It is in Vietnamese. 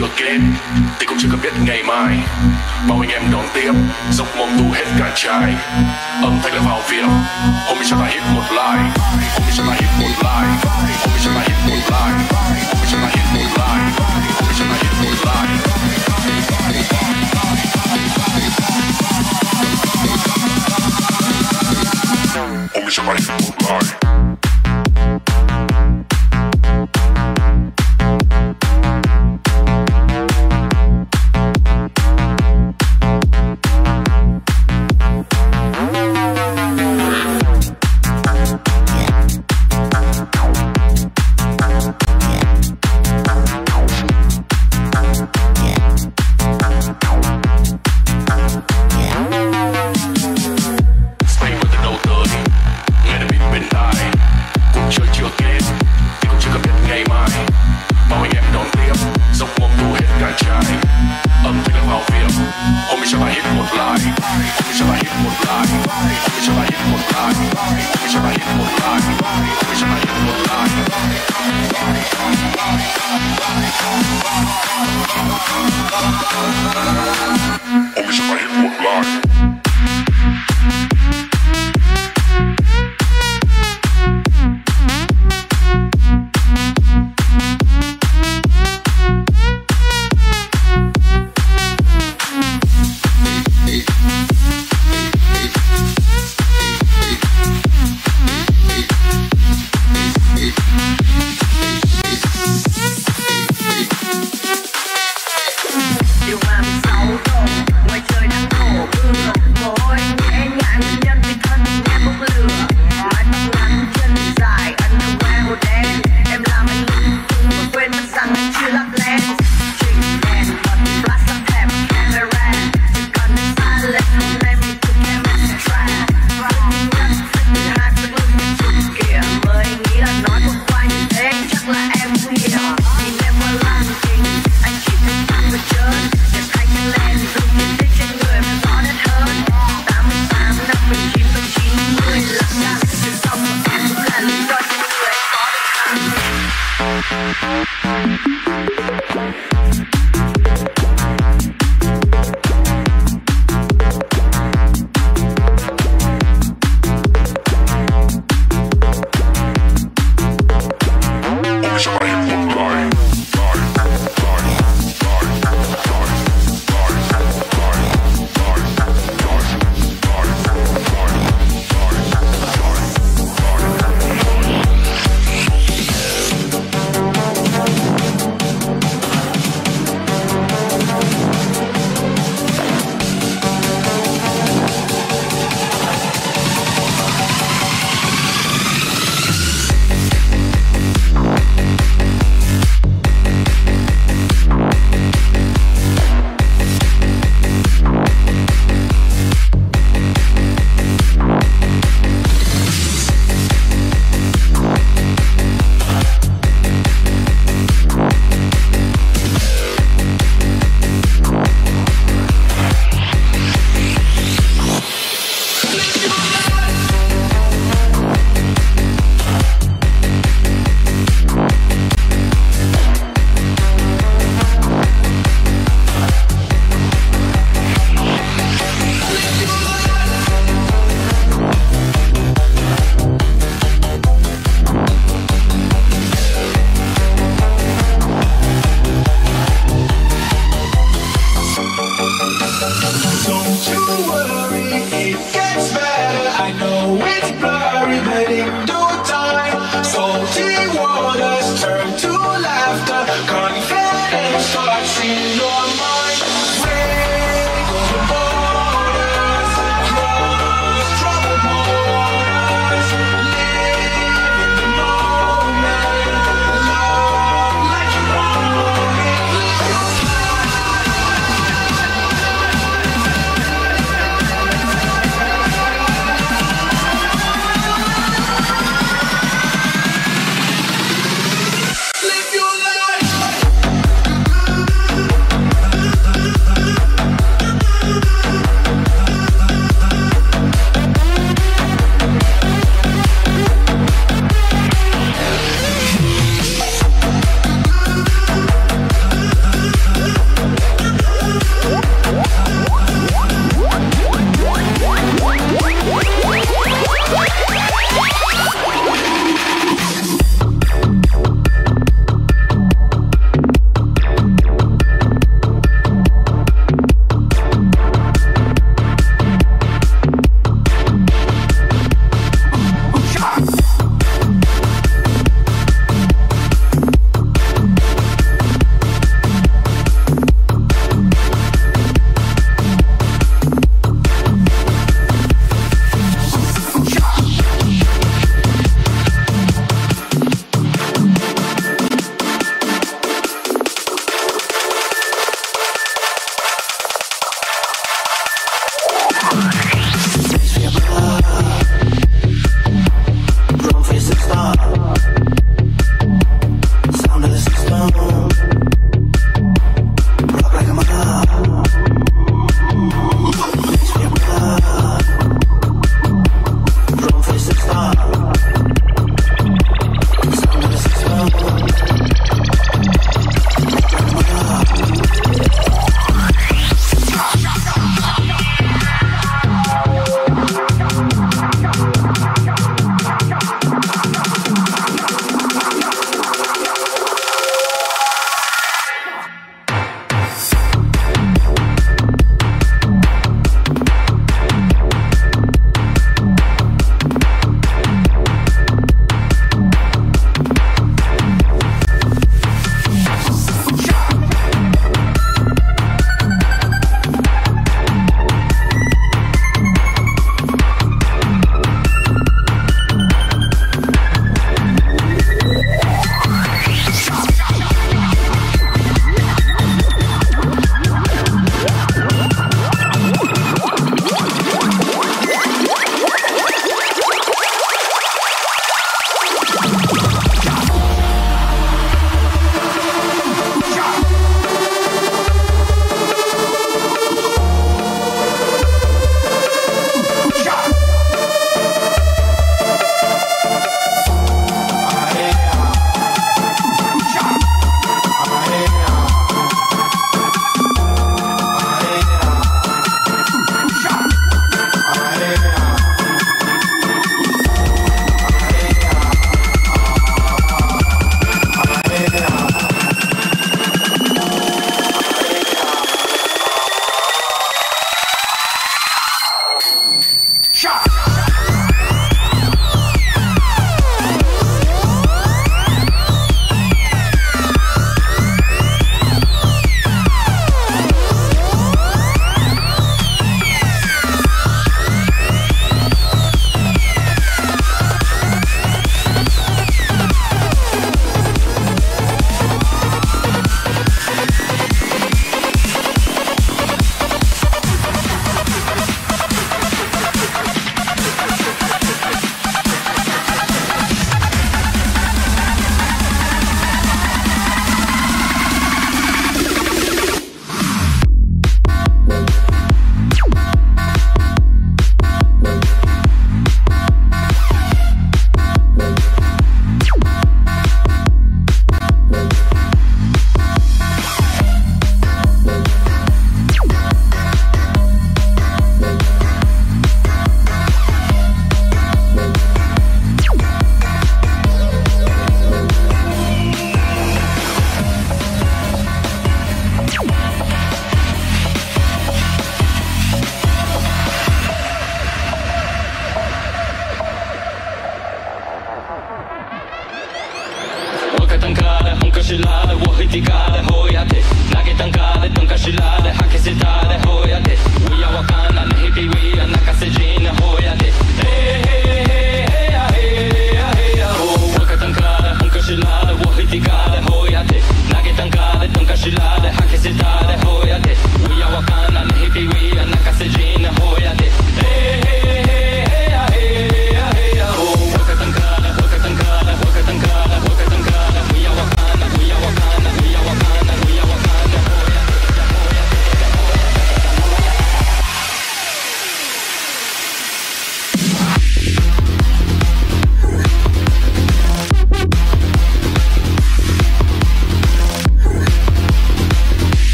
chưa kết, thì cũng chưa cần biết ngày mai. Bao anh em đón tiếp dốc mong tu hết cả trái âm thanh là vào việc hôm nay cho ta hit một like. Hôm nay cho ta hit một like. Hôm nay cho ta hit một like. Hôm nay cho ta hit một like. Hôm nay cho ta hit một like. Only somebody can lie.